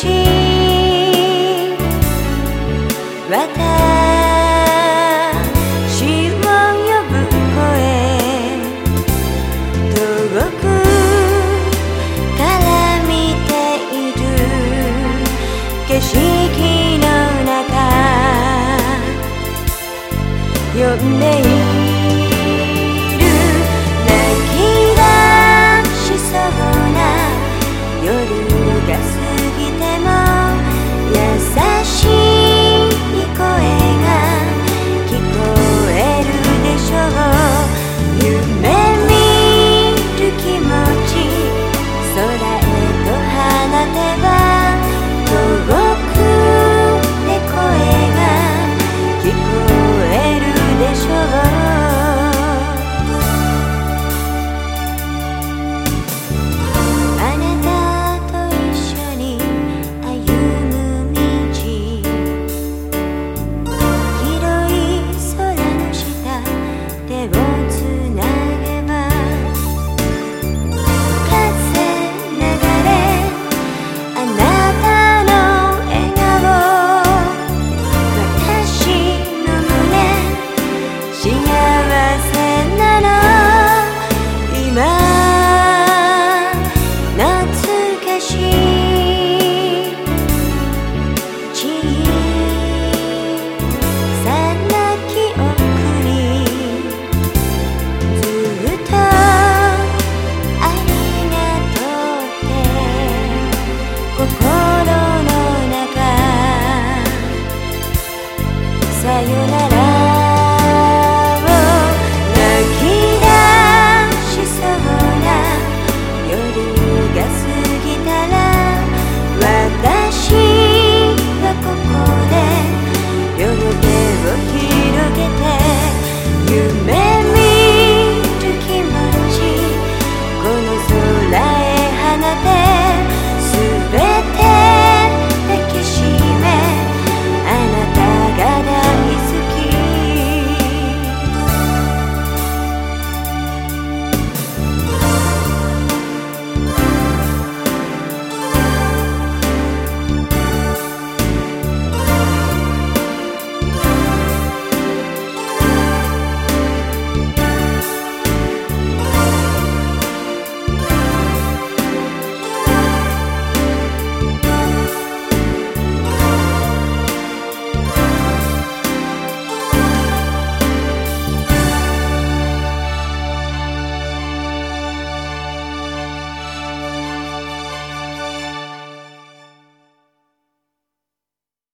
し私を呼ぶ声遠くから見ている景色の中呼んでいる